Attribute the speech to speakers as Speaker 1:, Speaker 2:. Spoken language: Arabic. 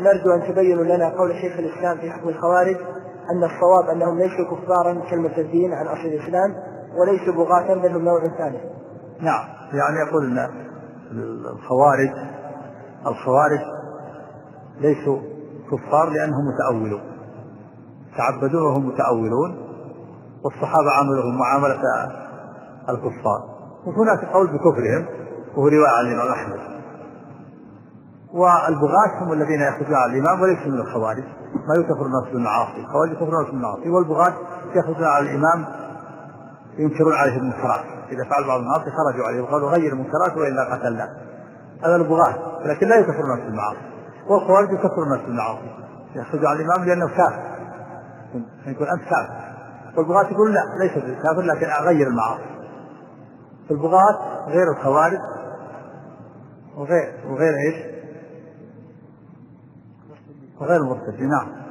Speaker 1: نرجو أن تبينوا لنا قول شيخ الإسلام في حكم الخوارج أن الصواب أنهم ليسوا كفارا كالمرتدين عن أصل الإسلام وليسوا بغاة بل هم نوع ثاني.
Speaker 2: نعم يعني يقول أن الخوارج الخوارج ليسوا كفار لأنهم متأولون. تعبدون وهم متأولون والصحابة عاملهم معاملة الكفار. وهناك قول بكفرهم وهو رواية عن الإمام أحمد. والبغاة هم الذين يخرجون على الإمام وليسوا من الخوارج ما يكفر الناس بالمعاصي الخوارج يكفرون الناس بالمعاصي والبغاة يخرجون على الإمام ينكرون عليه المنكرات. إذا فعل بعض المعاصي خرجوا عليه وقالوا غير المنكرات وإلا قتلنا هذا البغاة لكن لا يكفر الناس بالمعاصي. والخوارج يكفر الناس بالمعاصي. يخرج على الإمام لأنه كافر. يقول أنت كافر. والبغاة يقول لا ليس كافر لكن أغير المعاصي. البغاة غير الخوارج وغير وغير إيش؟ وغير المرتدين. نعم.